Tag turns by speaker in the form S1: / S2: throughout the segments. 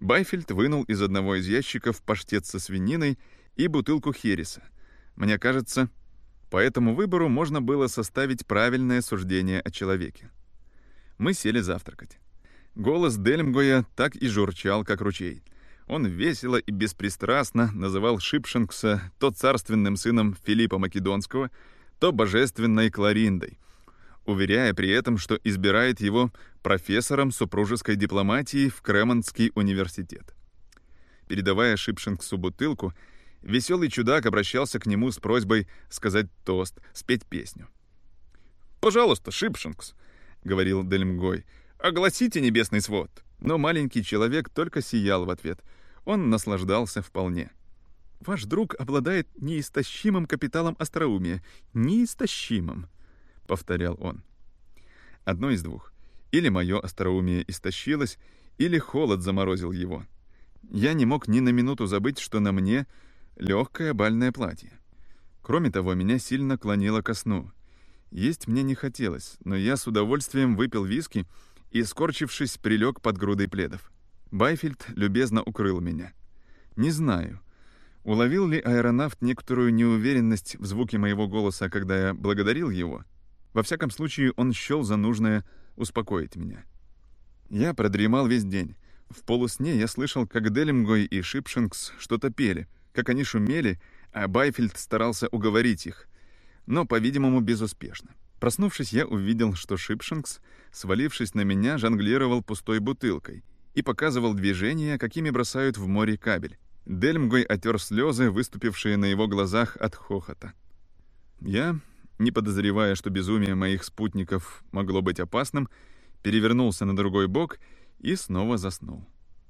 S1: Байфельд вынул из одного из ящиков паштет со свининой и бутылку хереса. Мне кажется, по этому выбору можно было составить правильное суждение о человеке. Мы сели завтракать. Голос Дельмгоя так и журчал, как ручей. Он весело и беспристрастно называл Шипшенкса то царственным сыном Филиппа Македонского, то божественной Клариндой, уверяя при этом, что избирает его профессором супружеской дипломатии в Кремонтский университет. Передавая Шипшенксу бутылку, веселый чудак обращался к нему с просьбой сказать тост, спеть песню. «Пожалуйста, Шипшенкс», — говорил Дельмгой, — «огласите небесный свод». Но маленький человек только сиял в ответ. Он наслаждался вполне. «Ваш друг обладает неистощимым капиталом остроумия. Неистощимым», — повторял он. Одно из двух. Или мое остроумие истощилось, или холод заморозил его. Я не мог ни на минуту забыть, что на мне легкое бальное платье. Кроме того, меня сильно клонило ко сну. Есть мне не хотелось, но я с удовольствием выпил виски и, скорчившись, прилег под грудой пледов. Байфельд любезно укрыл меня. Не знаю, уловил ли аэронавт некоторую неуверенность в звуке моего голоса, когда я благодарил его. Во всяком случае, он счел за нужное успокоить меня. Я продремал весь день. В полусне я слышал, как Делимгой и Шипшингс что-то пели, как они шумели, а Байфельд старался уговорить их, но, по-видимому, безуспешно. Проснувшись, я увидел, что Шипшингс, свалившись на меня, жонглировал пустой бутылкой и показывал движения, какими бросают в море кабель. Дельмгой отер слезы, выступившие на его глазах от хохота. Я, не подозревая, что безумие моих спутников могло быть опасным, перевернулся на другой бок и снова заснул.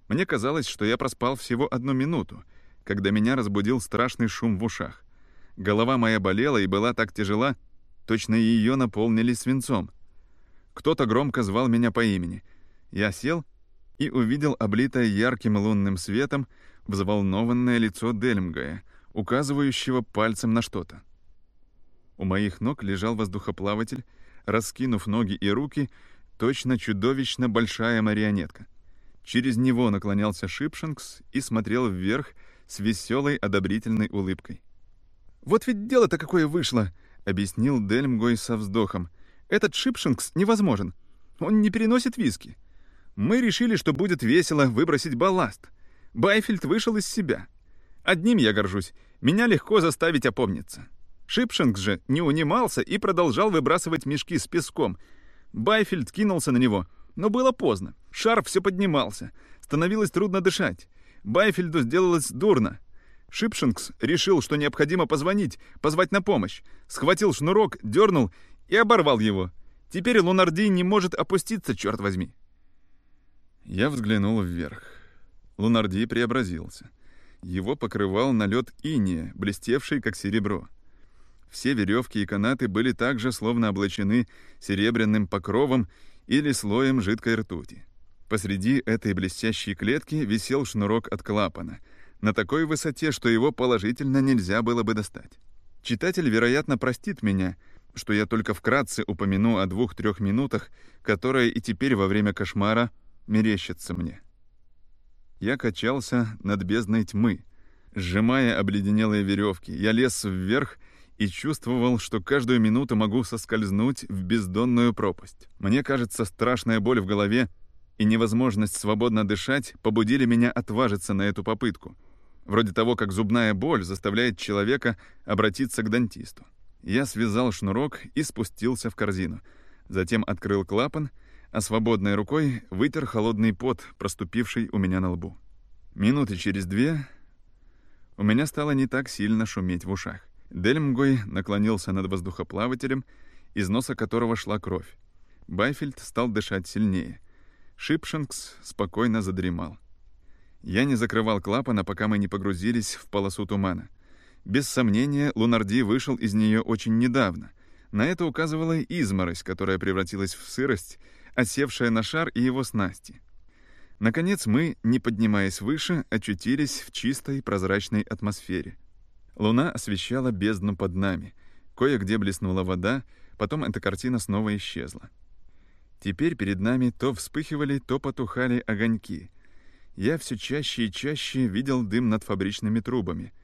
S1: Мне казалось, что я проспал всего одну минуту, когда меня разбудил страшный шум в ушах. Голова моя болела и была так тяжела, точно ее наполнили свинцом. Кто-то громко звал меня по имени. Я сел и увидел облитое ярким лунным светом взволнованное лицо Дельмгая, указывающего пальцем на что-то. У моих ног лежал воздухоплаватель, раскинув ноги и руки, точно чудовищно большая марионетка. Через него наклонялся Шипшинкс и смотрел вверх с веселой одобрительной улыбкой. «Вот ведь дело-то какое вышло!» — объяснил Дельмгой со вздохом. «Этот Шипшингс невозможен. Он не переносит виски. Мы решили, что будет весело выбросить балласт. Байфельд вышел из себя. Одним я горжусь. Меня легко заставить опомниться. Шипшингс же не унимался и продолжал выбрасывать мешки с песком. Байфельд кинулся на него, но было поздно. Шар все поднимался. Становилось трудно дышать. Байфельду сделалось дурно. Шипшингс решил, что необходимо позвонить, позвать на помощь. Схватил шнурок, дернул и оборвал его. Теперь Лунарди не может опуститься, черт возьми. Я взглянул вверх. Лунарди преобразился. Его покрывал налет иния, блестевший, как серебро. Все веревки и канаты были также словно облачены серебряным покровом или слоем жидкой ртути. Посреди этой блестящей клетки висел шнурок от клапана — на такой высоте, что его положительно нельзя было бы достать. Читатель, вероятно, простит меня, что я только вкратце упомяну о двух-трех минутах, которые и теперь во время кошмара мерещатся мне. Я качался над бездной тьмы, сжимая обледенелые веревки. Я лез вверх и чувствовал, что каждую минуту могу соскользнуть в бездонную пропасть. Мне кажется, страшная боль в голове и невозможность свободно дышать побудили меня отважиться на эту попытку — вроде того, как зубная боль заставляет человека обратиться к дантисту. Я связал шнурок и спустился в корзину. Затем открыл клапан, а свободной рукой вытер холодный пот, проступивший у меня на лбу. Минуты через две у меня стало не так сильно шуметь в ушах. Дельмгой наклонился над воздухоплавателем, из носа которого шла кровь. Байфельд стал дышать сильнее. Шипшенкс спокойно задремал. Я не закрывал клапана, пока мы не погрузились в полосу тумана. Без сомнения, Лунарди вышел из нее очень недавно. На это указывала изморозь, которая превратилась в сырость, осевшая на шар и его снасти. Наконец мы, не поднимаясь выше, очутились в чистой прозрачной атмосфере. Луна освещала бездну под нами. Кое-где блеснула вода, потом эта картина снова исчезла. Теперь перед нами то вспыхивали, то потухали огоньки — я все чаще и чаще видел дым над фабричными трубами.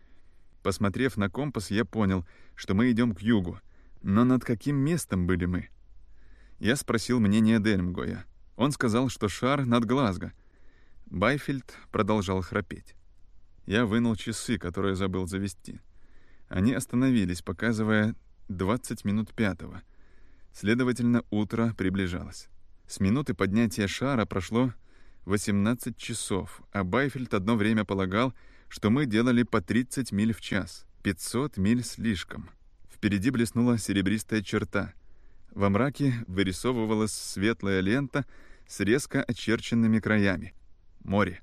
S1: Посмотрев на компас, я понял, что мы идем к югу. Но над каким местом были мы? Я спросил мнение Дельмгоя. Он сказал, что шар над Глазго. Байфельд продолжал храпеть. Я вынул часы, которые забыл завести. Они остановились, показывая 20 минут пятого. Следовательно, утро приближалось. С минуты поднятия шара прошло 18 часов, а Байфельд одно время полагал, что мы делали по 30 миль в час. 500 миль слишком. Впереди блеснула серебристая черта. Во мраке вырисовывалась светлая лента с резко очерченными краями. Море.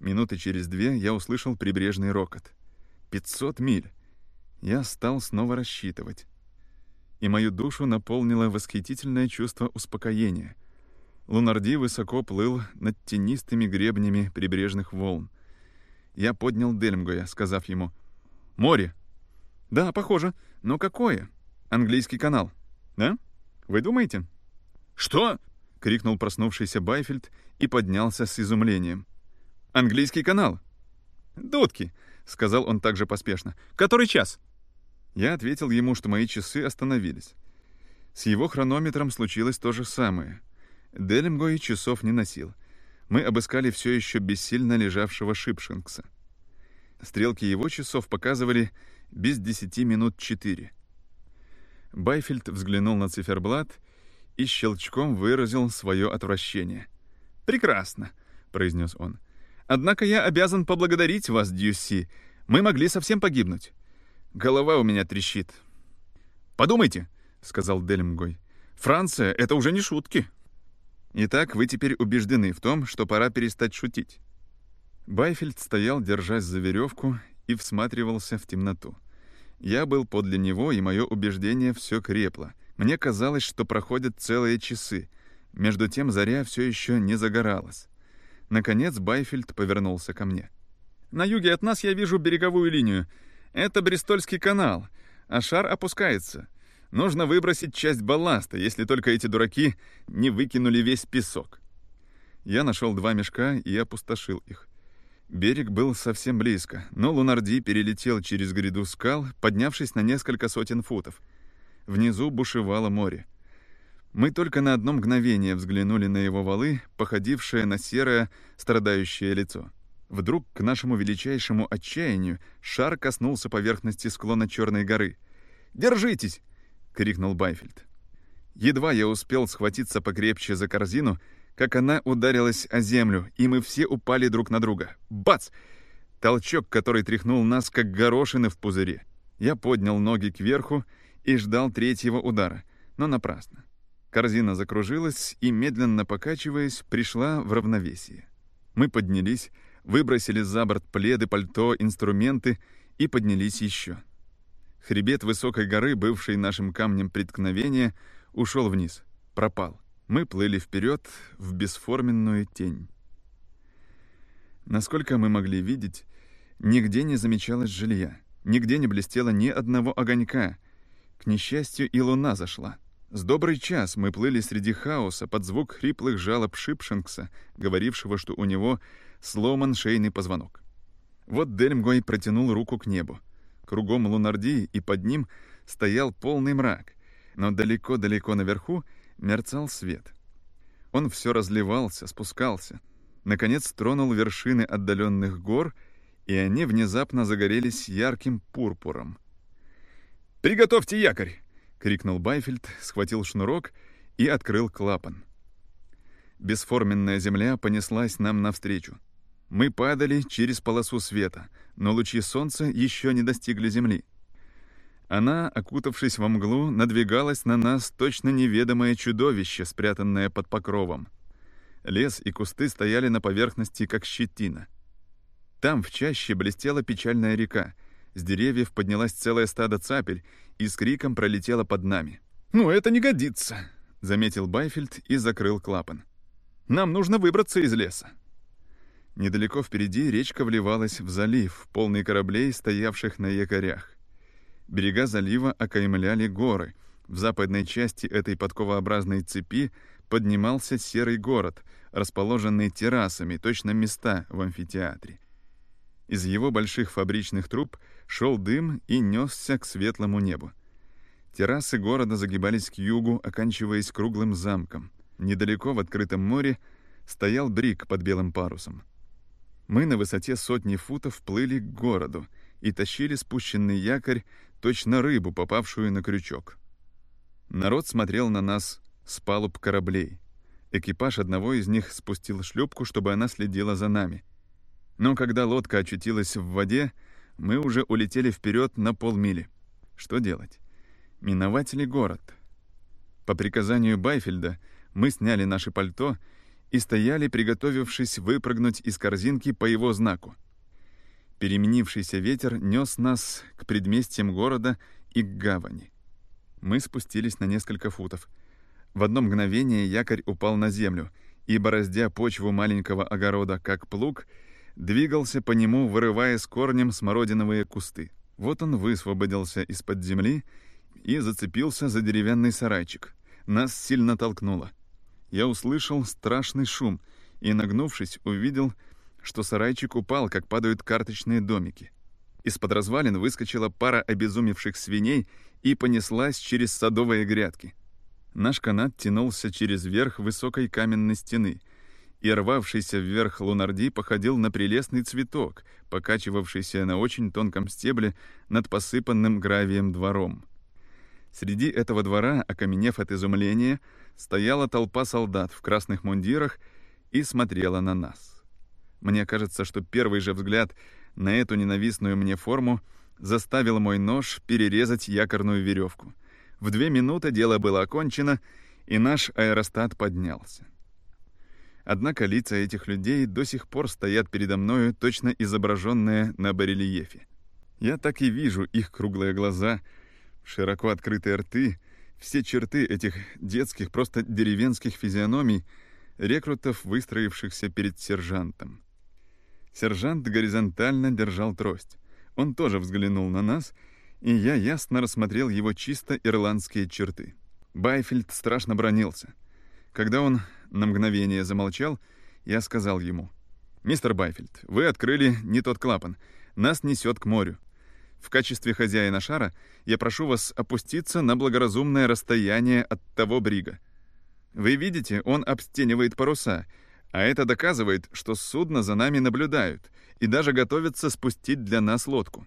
S1: Минуты через две я услышал прибрежный рокот. 500 миль. Я стал снова рассчитывать. И мою душу наполнило восхитительное чувство успокоения — Лунарди высоко плыл над тенистыми гребнями прибрежных волн. Я поднял Дельмгоя, сказав ему «Море». «Да, похоже. Но какое? Английский канал. Да? Вы думаете?» «Что?» — крикнул проснувшийся Байфельд и поднялся с изумлением. «Английский канал». «Дудки», — сказал он также поспешно. «Который час?» Я ответил ему, что мои часы остановились. С его хронометром случилось то же самое. Делемгой часов не носил. Мы обыскали все еще бессильно лежавшего Шипшингса. Стрелки его часов показывали без десяти минут четыре. Байфельд взглянул на циферблат и щелчком выразил свое отвращение. «Прекрасно», — произнес он. «Однако я обязан поблагодарить вас, Дьюси. Мы могли совсем погибнуть. Голова у меня трещит». «Подумайте», — сказал Дельмгой. «Франция — это уже не шутки». Итак, вы теперь убеждены в том, что пора перестать шутить. Байфельд стоял, держась за веревку, и всматривался в темноту. Я был подле него, и мое убеждение все крепло. Мне казалось, что проходят целые часы. Между тем заря все еще не загоралась. Наконец Байфельд повернулся ко мне. «На юге от нас я вижу береговую линию. Это Бристольский канал, а шар опускается. Нужно выбросить часть балласта, если только эти дураки не выкинули весь песок. Я нашел два мешка и опустошил их. Берег был совсем близко, но Лунарди перелетел через гряду скал, поднявшись на несколько сотен футов. Внизу бушевало море. Мы только на одно мгновение взглянули на его валы, походившее на серое, страдающее лицо. Вдруг, к нашему величайшему отчаянию, шар коснулся поверхности склона Черной горы. «Держитесь!» — крикнул Байфельд. Едва я успел схватиться покрепче за корзину, как она ударилась о землю, и мы все упали друг на друга. Бац! Толчок, который тряхнул нас, как горошины в пузыре. Я поднял ноги кверху и ждал третьего удара, но напрасно. Корзина закружилась и, медленно покачиваясь, пришла в равновесие. Мы поднялись, выбросили за борт пледы, пальто, инструменты и поднялись еще. Хребет высокой горы, бывший нашим камнем преткновения, ушел вниз, пропал. Мы плыли вперед в бесформенную тень. Насколько мы могли видеть, нигде не замечалось жилья, нигде не блестело ни одного огонька. К несчастью, и луна зашла. С добрый час мы плыли среди хаоса под звук хриплых жалоб Шипшингса, говорившего, что у него сломан шейный позвонок. Вот Дельмгой протянул руку к небу. Кругом Лунарди и под ним стоял полный мрак, но далеко-далеко наверху мерцал свет. Он все разливался, спускался. Наконец тронул вершины отдаленных гор, и они внезапно загорелись ярким пурпуром. «Приготовьте якорь!» — крикнул Байфельд, схватил шнурок и открыл клапан. Бесформенная земля понеслась нам навстречу. Мы падали через полосу света, но лучи солнца еще не достигли земли. Она, окутавшись во мглу, надвигалась на нас точно неведомое чудовище, спрятанное под покровом. Лес и кусты стояли на поверхности, как щетина. Там в чаще блестела печальная река. С деревьев поднялась целое стадо цапель и с криком пролетела под нами. «Ну, это не годится!» — заметил Байфельд и закрыл клапан. «Нам нужно выбраться из леса». Недалеко впереди речка вливалась в залив, полный кораблей, стоявших на якорях. Берега залива окаймляли горы. В западной части этой подковообразной цепи поднимался серый город, расположенный террасами, точно места в амфитеатре. Из его больших фабричных труб шел дым и несся к светлому небу. Террасы города загибались к югу, оканчиваясь круглым замком. Недалеко в открытом море стоял брик под белым парусом. Мы на высоте сотни футов плыли к городу и тащили спущенный якорь, точно рыбу, попавшую на крючок. Народ смотрел на нас с палуб кораблей. Экипаж одного из них спустил шлюпку, чтобы она следила за нами. Но когда лодка очутилась в воде, мы уже улетели вперед на полмили. Что делать? Миновать ли город? По приказанию Байфельда мы сняли наши пальто и стояли, приготовившись выпрыгнуть из корзинки по его знаку. Переменившийся ветер нес нас к предместьям города и к гавани. Мы спустились на несколько футов. В одно мгновение якорь упал на землю, и, бороздя почву маленького огорода, как плуг, двигался по нему, вырывая с корнем смородиновые кусты. Вот он высвободился из-под земли и зацепился за деревянный сарайчик. Нас сильно толкнуло. Я услышал страшный шум и, нагнувшись, увидел, что сарайчик упал, как падают карточные домики. Из-под развалин выскочила пара обезумевших свиней и понеслась через садовые грядки. Наш канат тянулся через верх высокой каменной стены, и рвавшийся вверх лунарди походил на прелестный цветок, покачивавшийся на очень тонком стебле над посыпанным гравием двором. Среди этого двора, окаменев от изумления, стояла толпа солдат в красных мундирах и смотрела на нас. Мне кажется, что первый же взгляд на эту ненавистную мне форму заставил мой нож перерезать якорную веревку. В две минуты дело было окончено, и наш аэростат поднялся. Однако лица этих людей до сих пор стоят передо мною, точно изображенные на барельефе. Я так и вижу их круглые глаза, широко открытые рты, все черты этих детских, просто деревенских физиономий, рекрутов, выстроившихся перед сержантом. Сержант горизонтально держал трость. Он тоже взглянул на нас, и я ясно рассмотрел его чисто ирландские черты. Байфельд страшно бронился. Когда он на мгновение замолчал, я сказал ему, «Мистер Байфельд, вы открыли не тот клапан. Нас несет к морю. В качестве хозяина шара я прошу вас опуститься на благоразумное расстояние от того брига. Вы видите, он обстенивает паруса, а это доказывает, что судно за нами наблюдают и даже готовятся спустить для нас лодку.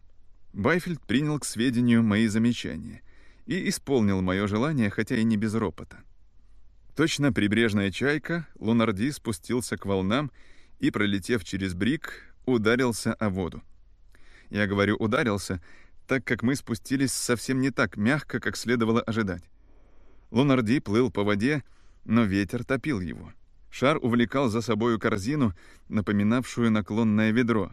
S1: Байфельд принял к сведению мои замечания и исполнил мое желание, хотя и не без ропота. Точно прибрежная чайка, Лунарди спустился к волнам и, пролетев через брик, ударился о воду. Я говорю «ударился», так как мы спустились совсем не так мягко, как следовало ожидать. Лунарди плыл по воде, но ветер топил его. Шар увлекал за собою корзину, напоминавшую наклонное ведро.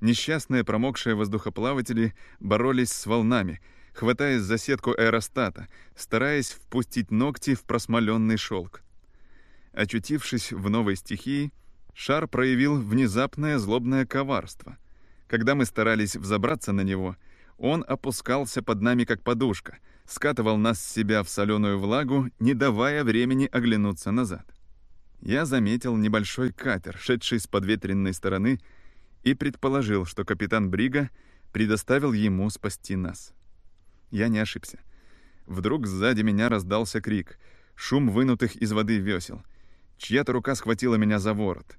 S1: Несчастные промокшие воздухоплаватели боролись с волнами, хватаясь за сетку аэростата, стараясь впустить ногти в просмоленный шелк. Очутившись в новой стихии, шар проявил внезапное злобное коварство. Когда мы старались взобраться на него, он опускался под нами как подушка, скатывал нас с себя в соленую влагу, не давая времени оглянуться назад. Я заметил небольшой катер, шедший с подветренной стороны, и предположил, что капитан Брига предоставил ему спасти нас. Я не ошибся. Вдруг сзади меня раздался крик, шум вынутых из воды весел. Чья-то рука схватила меня за ворот.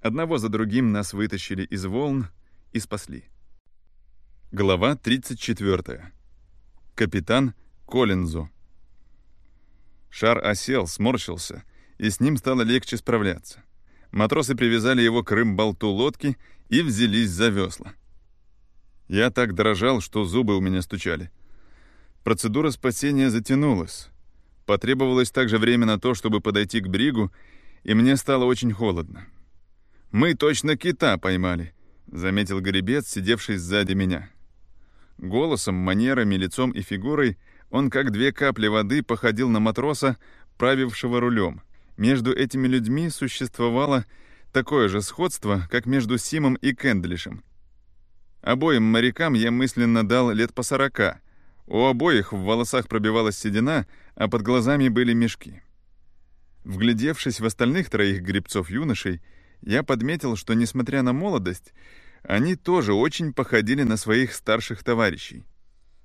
S1: Одного за другим нас вытащили из волн, и спасли. Глава 34. Капитан Коллинзу. Шар осел, сморщился, и с ним стало легче справляться. Матросы привязали его к рым-болту лодки и взялись за весла. Я так дрожал, что зубы у меня стучали. Процедура спасения затянулась. Потребовалось также время на то, чтобы подойти к бригу, и мне стало очень холодно. Мы точно кита поймали —— заметил Горебец, сидевший сзади меня. Голосом, манерами, лицом и фигурой он, как две капли воды, походил на матроса, правившего рулем. Между этими людьми существовало такое же сходство, как между Симом и Кендлишем. Обоим морякам я мысленно дал лет по сорока. У обоих в волосах пробивалась седина, а под глазами были мешки. Вглядевшись в остальных троих гребцов-юношей, я подметил, что, несмотря на молодость, они тоже очень походили на своих старших товарищей.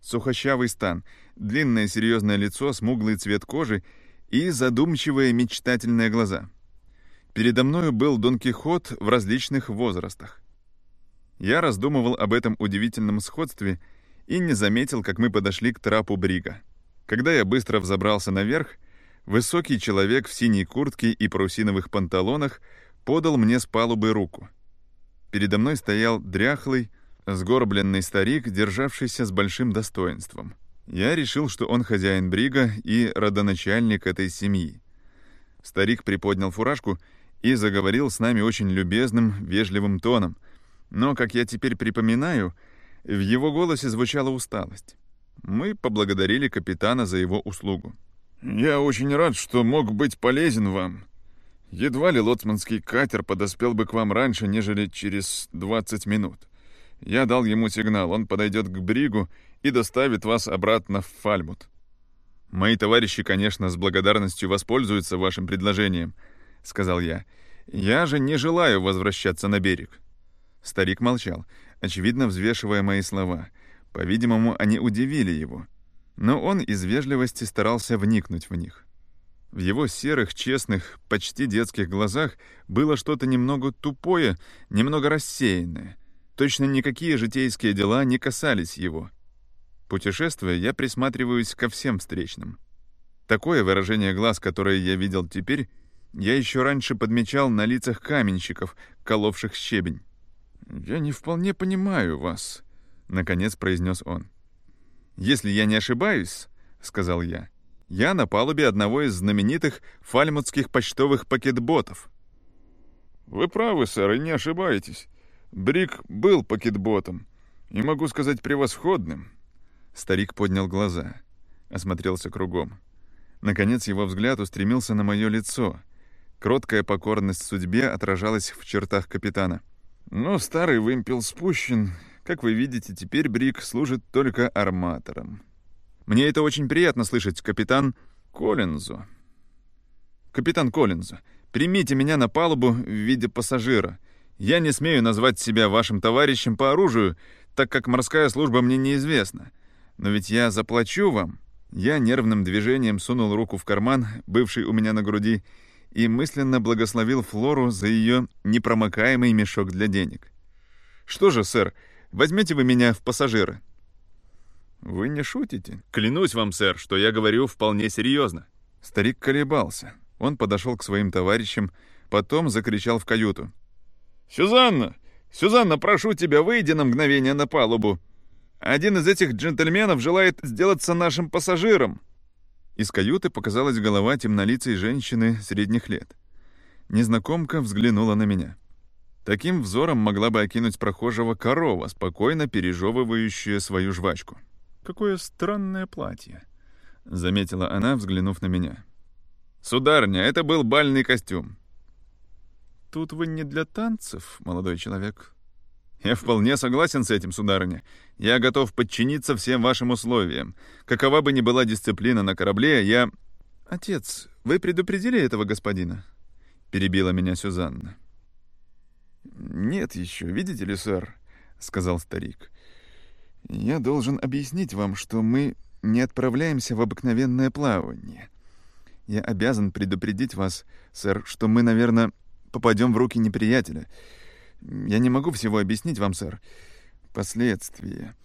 S1: Сухощавый стан, длинное серьезное лицо, смуглый цвет кожи и задумчивые мечтательные глаза. Передо мною был Дон Кихот в различных возрастах. Я раздумывал об этом удивительном сходстве и не заметил, как мы подошли к трапу Брига. Когда я быстро взобрался наверх, высокий человек в синей куртке и парусиновых панталонах подал мне с палубы руку. Передо мной стоял дряхлый, сгорбленный старик, державшийся с большим достоинством. Я решил, что он хозяин брига и родоначальник этой семьи. Старик приподнял фуражку и заговорил с нами очень любезным, вежливым тоном, но, как я теперь припоминаю, в его голосе звучала усталость. Мы поблагодарили капитана за его услугу. «Я очень рад, что мог быть полезен вам. Едва ли лоцманский катер подоспел бы к вам раньше, нежели через 20 минут. Я дал ему сигнал, он подойдет к бригу и доставит вас обратно в Фальмут. Мои товарищи, конечно, с благодарностью воспользуются вашим предложением, сказал я. Я же не желаю возвращаться на берег. Старик молчал, очевидно взвешивая мои слова. По-видимому, они удивили его. Но он из вежливости старался вникнуть в них. В его серых, честных, почти детских глазах было что-то немного тупое, немного рассеянное — Точно никакие житейские дела не касались его. Путешествуя, я присматриваюсь ко всем встречным. Такое выражение глаз, которое я видел теперь, я еще раньше подмечал на лицах каменщиков, коловших щебень. «Я не вполне понимаю вас», — наконец произнес он. «Если я не ошибаюсь», — сказал я, — «я на палубе одного из знаменитых фальмутских почтовых пакетботов». «Вы правы, сэр, и не ошибаетесь. Брик был пакетботом, и могу сказать превосходным. Старик поднял глаза, осмотрелся кругом. Наконец его взгляд устремился на мое лицо. Кроткая покорность судьбе отражалась в чертах капитана. Но старый вымпел спущен. Как вы видите, теперь Брик служит только арматором. Мне это очень приятно слышать, капитан Коллинзу. Капитан Коллинзу, примите меня на палубу в виде пассажира — я не смею назвать себя вашим товарищем по оружию, так как морская служба мне неизвестна. Но ведь я заплачу вам». Я нервным движением сунул руку в карман, бывший у меня на груди, и мысленно благословил Флору за ее непромокаемый мешок для денег. «Что же, сэр, возьмете вы меня в пассажиры?» «Вы не шутите?» «Клянусь вам, сэр, что я говорю вполне серьезно». Старик колебался. Он подошел к своим товарищам, потом закричал в каюту. «Сюзанна! Сюзанна, прошу тебя, выйди на мгновение на палубу. Один из этих джентльменов желает сделаться нашим пассажиром». Из каюты показалась голова темнолицей женщины средних лет. Незнакомка взглянула на меня. Таким взором могла бы окинуть прохожего корова, спокойно пережевывающая свою жвачку. «Какое странное платье», — заметила она, взглянув на меня. «Сударыня, это был бальный костюм. Тут вы не для танцев, молодой человек. Я вполне согласен с этим, сударыня. Я готов подчиниться всем вашим условиям. Какова бы ни была дисциплина на корабле, я... Отец, вы предупредили этого господина? Перебила меня Сюзанна. Нет еще, видите ли, сэр, сказал старик. Я должен объяснить вам, что мы не отправляемся в обыкновенное плавание. Я обязан предупредить вас, сэр, что мы, наверное, попадем в руки неприятеля. Я не могу всего объяснить вам, сэр. Последствия.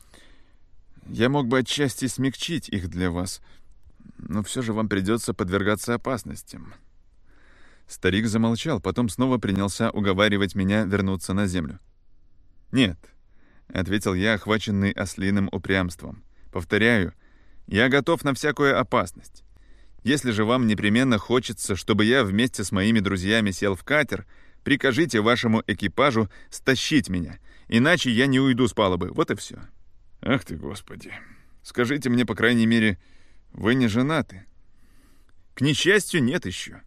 S1: Я мог бы отчасти смягчить их для вас, но все же вам придется подвергаться опасностям». Старик замолчал, потом снова принялся уговаривать меня вернуться на землю. «Нет», — ответил я, охваченный ослиным упрямством. «Повторяю, я готов на всякую опасность. Если же вам непременно хочется, чтобы я вместе с моими друзьями сел в катер, прикажите вашему экипажу стащить меня, иначе я не уйду с палубы. Вот и все. Ах ты, Господи. Скажите мне, по крайней мере, вы не женаты? К несчастью, нет еще.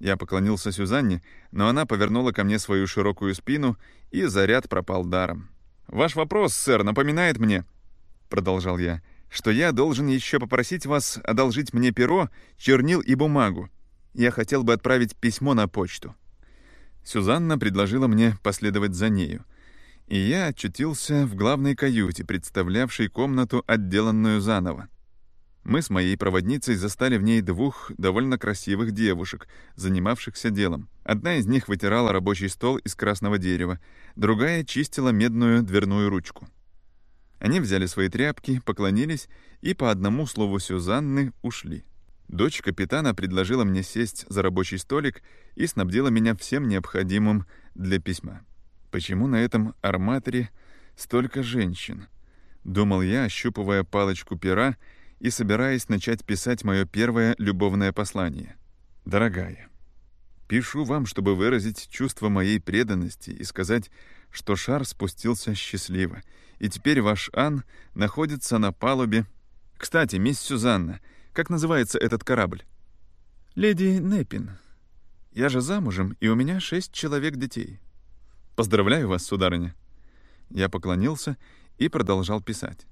S1: Я поклонился Сюзанне, но она повернула ко мне свою широкую спину, и заряд пропал даром. «Ваш вопрос, сэр, напоминает мне...» — продолжал я — что я должен еще попросить вас одолжить мне перо, чернил и бумагу. Я хотел бы отправить письмо на почту». Сюзанна предложила мне последовать за нею, и я очутился в главной каюте, представлявшей комнату, отделанную заново. Мы с моей проводницей застали в ней двух довольно красивых девушек, занимавшихся делом. Одна из них вытирала рабочий стол из красного дерева, другая чистила медную дверную ручку. Они взяли свои тряпки, поклонились и по одному слову Сюзанны ушли. Дочь капитана предложила мне сесть за рабочий столик и снабдила меня всем необходимым для письма. Почему на этом арматоре столько женщин? Думал я, ощупывая палочку пера и собираясь начать писать мое первое любовное послание. Дорогая, пишу вам, чтобы выразить чувство моей преданности и сказать, что шар спустился счастливо, и теперь ваш Ан находится на палубе. Кстати, мисс Сюзанна, как называется этот корабль? Леди Непин. Я же замужем, и у меня шесть человек детей. Поздравляю вас, сударыня. Я поклонился и продолжал писать.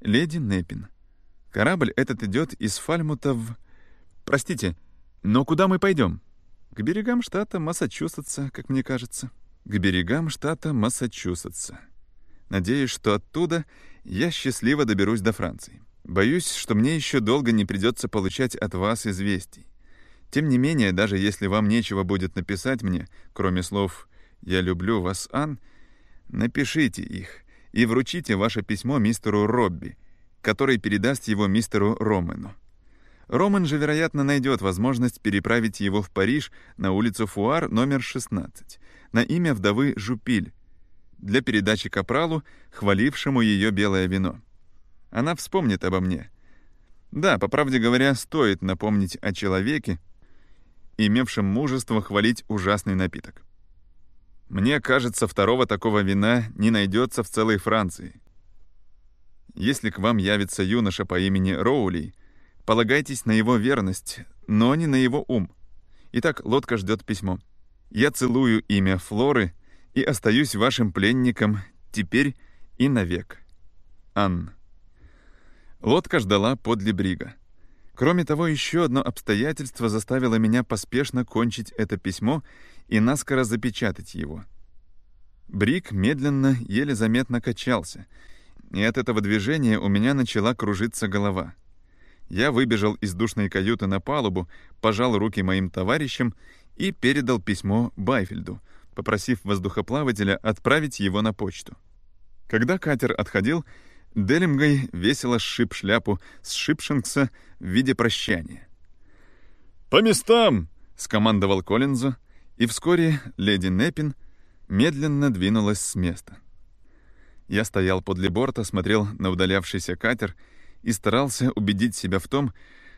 S1: Леди Непин. Корабль этот идет из Фальмута в... Простите, но куда мы пойдем? К берегам штата Массачусетса, как мне кажется. К берегам штата Массачусетса. Надеюсь, что оттуда я счастливо доберусь до Франции. Боюсь, что мне еще долго не придется получать от вас известий. Тем не менее, даже если вам нечего будет написать мне, кроме слов «Я люблю вас, Ан», напишите их и вручите ваше письмо мистеру Робби, который передаст его мистеру Ромену. Роман же, вероятно, найдет возможность переправить его в Париж на улицу Фуар номер 16 на имя вдовы Жупиль для передачи капралу, хвалившему ее белое вино. Она вспомнит обо мне. Да, по правде говоря, стоит напомнить о человеке, имевшем мужество хвалить ужасный напиток. Мне кажется, второго такого вина не найдется в целой Франции. Если к вам явится юноша по имени Роули, полагайтесь на его верность, но не на его ум. Итак, лодка ждет письмо. Я целую имя Флоры и остаюсь вашим пленником теперь и навек. Анна. Лодка ждала подле брига. Кроме того, еще одно обстоятельство заставило меня поспешно кончить это письмо и наскоро запечатать его. Бриг медленно, еле заметно качался — и от этого движения у меня начала кружиться голова. Я выбежал из душной каюты на палубу, пожал руки моим товарищам и передал письмо Байфельду, попросив воздухоплавателя отправить его на почту. Когда катер отходил, Делимгай весело сшиб шляпу с Шипшингса в виде прощания. «По местам!» — скомандовал Коллинзу, и вскоре леди Неппин медленно двинулась с места. Я стоял подле борта, смотрел на удалявшийся катер и старался убедить себя в том,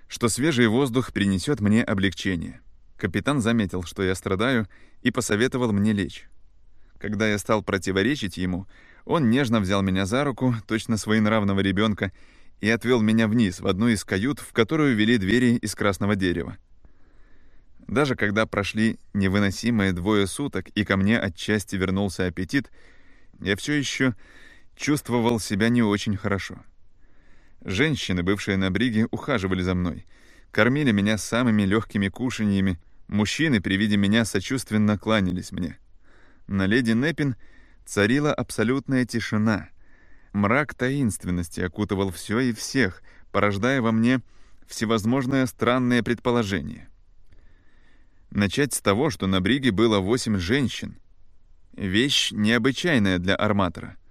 S1: что свежий воздух принесет мне облегчение. Капитан заметил, что я страдаю, и посоветовал мне лечь. Когда я стал противоречить ему, он нежно взял меня за руку, точно своенравного ребенка, и отвел меня вниз, в одну из кают, в которую вели двери из красного дерева. Даже когда прошли невыносимые двое суток, и ко мне отчасти вернулся аппетит, я все еще чувствовал себя не очень хорошо. Женщины, бывшие на бриге, ухаживали за мной, кормили меня самыми легкими кушаньями, мужчины при виде меня сочувственно кланялись мне. На леди Неппин царила абсолютная тишина. Мрак таинственности окутывал все и всех, порождая во мне всевозможные странные предположения. Начать с того, что на бриге было восемь женщин. Вещь необычайная для арматора —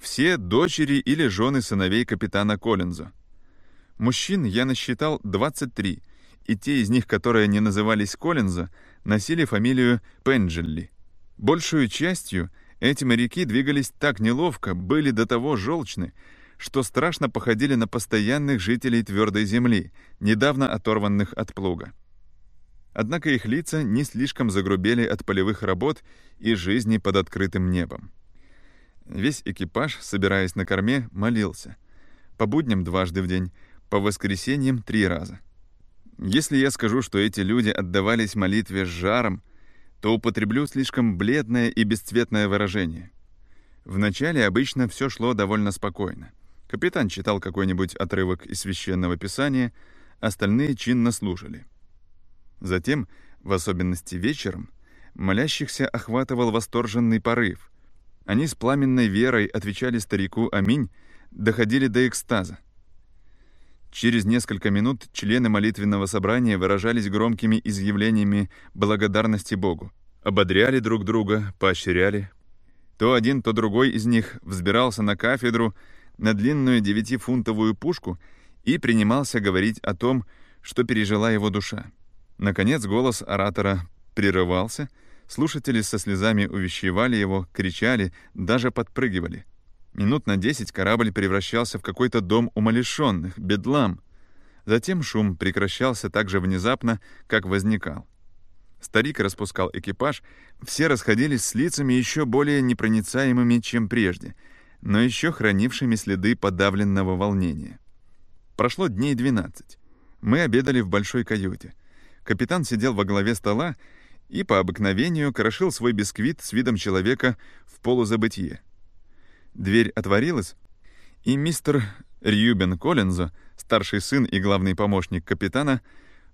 S1: все дочери или жены сыновей капитана Коллинза. Мужчин я насчитал 23, и те из них, которые не назывались Коллинза, носили фамилию Пенджелли. Большую частью эти моряки двигались так неловко, были до того желчны, что страшно походили на постоянных жителей твердой земли, недавно оторванных от плуга. Однако их лица не слишком загрубели от полевых работ и жизни под открытым небом. Весь экипаж, собираясь на корме, молился. По будням дважды в день, по воскресеньям три раза. Если я скажу, что эти люди отдавались молитве с жаром, то употреблю слишком бледное и бесцветное выражение. Вначале обычно все шло довольно спокойно. Капитан читал какой-нибудь отрывок из священного писания, остальные чинно слушали. Затем, в особенности вечером, молящихся охватывал восторженный порыв. Они с пламенной верой отвечали старику «Аминь», доходили до экстаза. Через несколько минут члены молитвенного собрания выражались громкими изъявлениями благодарности Богу, ободряли друг друга, поощряли. То один, то другой из них взбирался на кафедру, на длинную девятифунтовую пушку и принимался говорить о том, что пережила его душа. Наконец голос оратора прерывался, слушатели со слезами увещевали его, кричали, даже подпрыгивали. Минут на десять корабль превращался в какой-то дом умалишенных, бедлам. Затем шум прекращался так же внезапно, как возникал. Старик распускал экипаж, все расходились с лицами еще более непроницаемыми, чем прежде, но еще хранившими следы подавленного волнения. Прошло дней двенадцать. Мы обедали в большой каюте. Капитан сидел во главе стола и по обыкновению крошил свой бисквит с видом человека в полузабытие. Дверь отворилась, и мистер Рьюбен Коллинзо, старший сын и главный помощник капитана,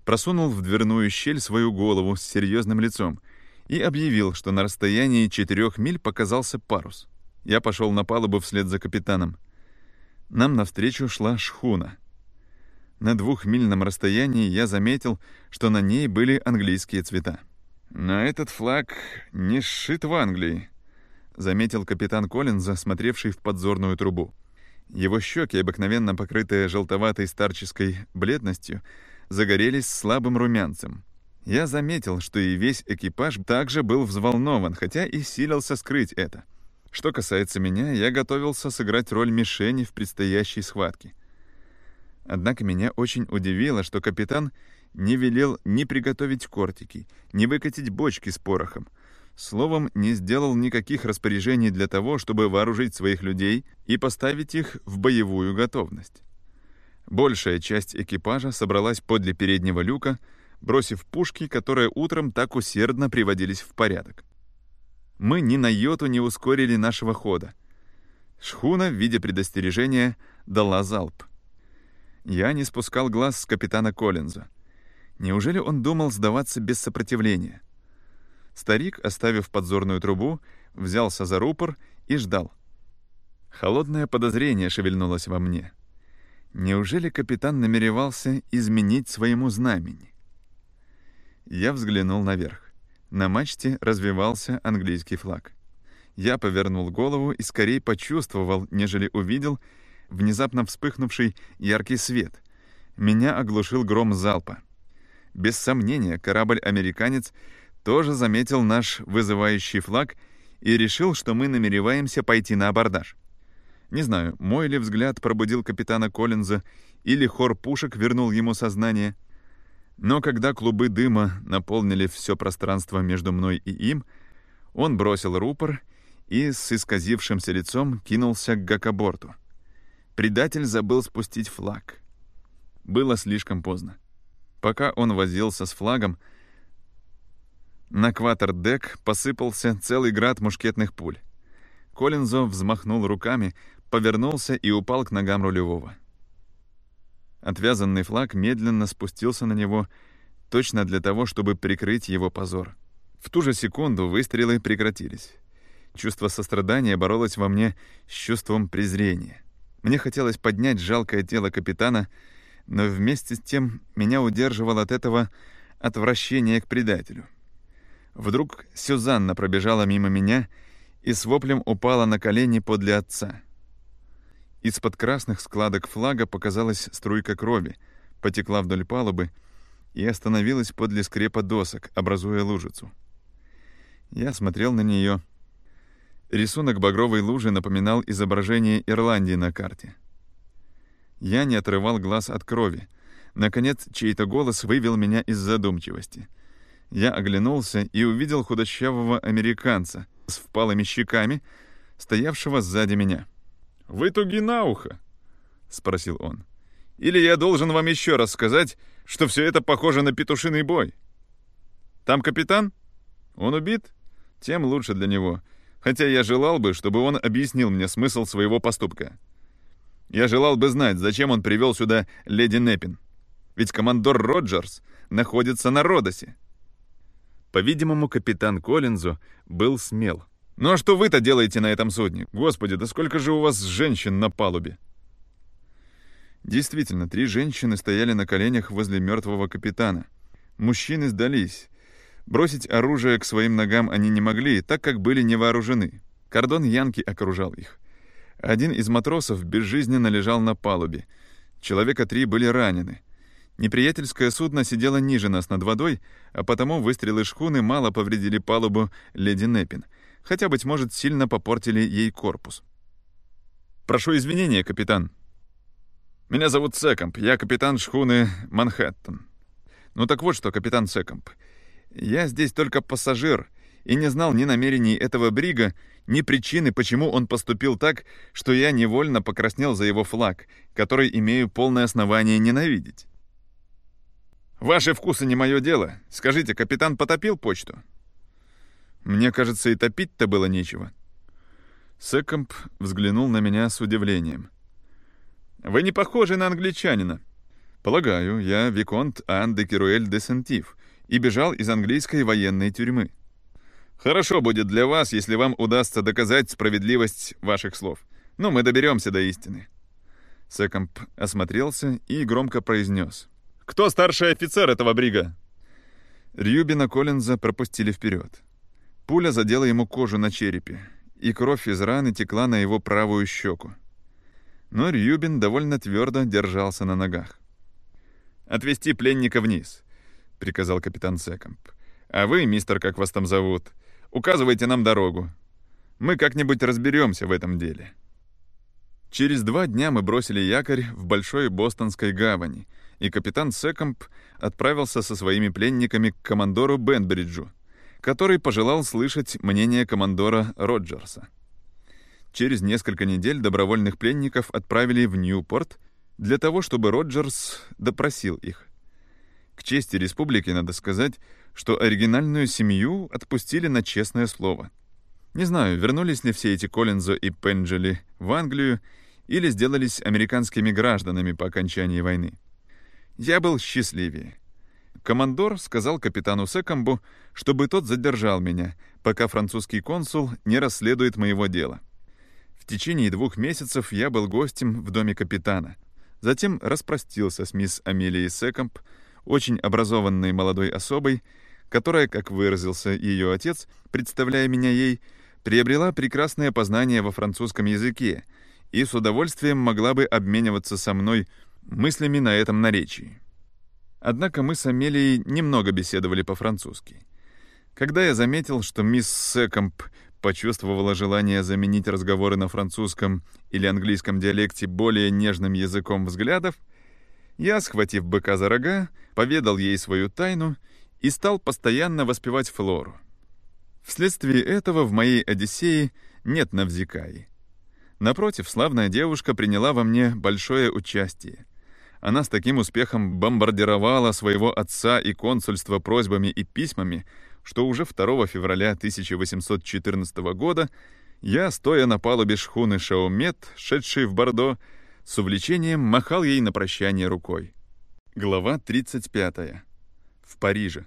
S1: просунул в дверную щель свою голову с серьезным лицом и объявил, что на расстоянии четырех миль показался парус. Я пошел на палубу вслед за капитаном. Нам навстречу шла шхуна. На двухмильном расстоянии я заметил, что на ней были английские цвета. «Но этот флаг не сшит в Англии», — заметил капитан Коллинза, смотревший в подзорную трубу. Его щеки, обыкновенно покрытые желтоватой старческой бледностью, загорелись слабым румянцем. Я заметил, что и весь экипаж также был взволнован, хотя и силился скрыть это. Что касается меня, я готовился сыграть роль мишени в предстоящей схватке. Однако меня очень удивило, что капитан не велел ни приготовить кортики, ни выкатить бочки с порохом. Словом, не сделал никаких распоряжений для того, чтобы вооружить своих людей и поставить их в боевую готовность. Большая часть экипажа собралась подле переднего люка, бросив пушки, которые утром так усердно приводились в порядок. Мы ни на йоту не ускорили нашего хода. Шхуна в виде предостережения дала залп. Я не спускал глаз с капитана Коллинза. Неужели он думал сдаваться без сопротивления? Старик, оставив подзорную трубу, взялся за рупор и ждал. Холодное подозрение шевельнулось во мне. Неужели капитан намеревался изменить своему знамени? Я взглянул наверх. На мачте развивался английский флаг. Я повернул голову и скорее почувствовал, нежели увидел, внезапно вспыхнувший яркий свет. Меня оглушил гром залпа. Без сомнения, корабль-американец тоже заметил наш вызывающий флаг и решил, что мы намереваемся пойти на абордаж. Не знаю, мой ли взгляд пробудил капитана Коллинза или хор пушек вернул ему сознание. Но когда клубы дыма наполнили все пространство между мной и им, он бросил рупор и с исказившимся лицом кинулся к гакоборту. Предатель забыл спустить флаг. Было слишком поздно. Пока он возился с флагом, на кватердек посыпался целый град мушкетных пуль. Коллинзо взмахнул руками, повернулся и упал к ногам рулевого. Отвязанный флаг медленно спустился на него, точно для того, чтобы прикрыть его позор. В ту же секунду выстрелы прекратились. Чувство сострадания боролось во мне с чувством презрения. Мне хотелось поднять жалкое тело капитана, но вместе с тем меня удерживало от этого отвращение к предателю. Вдруг Сюзанна пробежала мимо меня и с воплем упала на колени подле отца. Из-под красных складок флага показалась струйка крови, потекла вдоль палубы и остановилась подле скрепа досок, образуя лужицу. Я смотрел на нее. Рисунок багровой лужи напоминал изображение Ирландии на карте. Я не отрывал глаз от крови. Наконец, чей-то голос вывел меня из задумчивости. Я оглянулся и увидел худощавого американца с впалыми щеками, стоявшего сзади меня. «Вы туги на ухо?» — спросил он. «Или я должен вам еще раз сказать, что все это похоже на петушиный бой? Там капитан? Он убит? Тем лучше для него, хотя я желал бы, чтобы он объяснил мне смысл своего поступка. Я желал бы знать, зачем он привел сюда леди Неппин. Ведь командор Роджерс находится на Родосе. По-видимому, капитан Коллинзу был смел. «Ну а что вы-то делаете на этом судне? Господи, да сколько же у вас женщин на палубе?» Действительно, три женщины стояли на коленях возле мертвого капитана. Мужчины сдались. Бросить оружие к своим ногам они не могли, так как были не вооружены. Кордон Янки окружал их. Один из матросов безжизненно лежал на палубе. Человека три были ранены. Неприятельское судно сидело ниже нас над водой, а потому выстрелы шхуны мало повредили палубу леди Неппин, хотя, быть может, сильно попортили ей корпус. «Прошу извинения, капитан», меня зовут Секомп, я капитан шхуны «Манхэттен». Ну так вот что, капитан Секомп, я здесь только пассажир и не знал ни намерений этого брига, ни причины, почему он поступил так, что я невольно покраснел за его флаг, который имею полное основание ненавидеть. Ваши вкусы не мое дело. Скажите, капитан потопил почту? Мне кажется, и топить-то было нечего. Секомп взглянул на меня с удивлением — вы не похожи на англичанина. Полагаю, я Виконт Ан де Керуэль де Сентив и бежал из английской военной тюрьмы. Хорошо будет для вас, если вам удастся доказать справедливость ваших слов. Но мы доберемся до истины. Секомп осмотрелся и громко произнес. «Кто старший офицер этого брига?» Рьюбина Коллинза пропустили вперед. Пуля задела ему кожу на черепе, и кровь из раны текла на его правую щеку но Рюбин довольно твердо держался на ногах. «Отвезти пленника вниз», — приказал капитан Секомп. «А вы, мистер, как вас там зовут, указывайте нам дорогу. Мы как-нибудь разберемся в этом деле». Через два дня мы бросили якорь в Большой Бостонской гавани, и капитан Секомп отправился со своими пленниками к командору Бенбриджу, который пожелал слышать мнение командора Роджерса. Через несколько недель добровольных пленников отправили в Ньюпорт для того, чтобы Роджерс допросил их. К чести республики надо сказать, что оригинальную семью отпустили на честное слово. Не знаю, вернулись ли все эти Коллинзо и Пенджели в Англию или сделались американскими гражданами по окончании войны. Я был счастливее. Командор сказал капитану Секомбу, чтобы тот задержал меня, пока французский консул не расследует моего дела. В течение двух месяцев я был гостем в доме капитана. Затем распростился с мисс Амелией Секомп, очень образованной молодой особой, которая, как выразился ее отец, представляя меня ей, приобрела прекрасное познание во французском языке и с удовольствием могла бы обмениваться со мной мыслями на этом наречии. Однако мы с Амелией немного беседовали по-французски. Когда я заметил, что мисс Секомп почувствовала желание заменить разговоры на французском или английском диалекте более нежным языком взглядов, я, схватив быка за рога, поведал ей свою тайну и стал постоянно воспевать Флору. Вследствие этого в моей Одиссее нет Навзикаи. Напротив, славная девушка приняла во мне большое участие. Она с таким успехом бомбардировала своего отца и консульство просьбами и письмами, что уже 2 февраля 1814 года я, стоя на палубе шхуны Шаумет, шедшей в Бордо, с увлечением махал ей на прощание рукой. Глава 35. В Париже.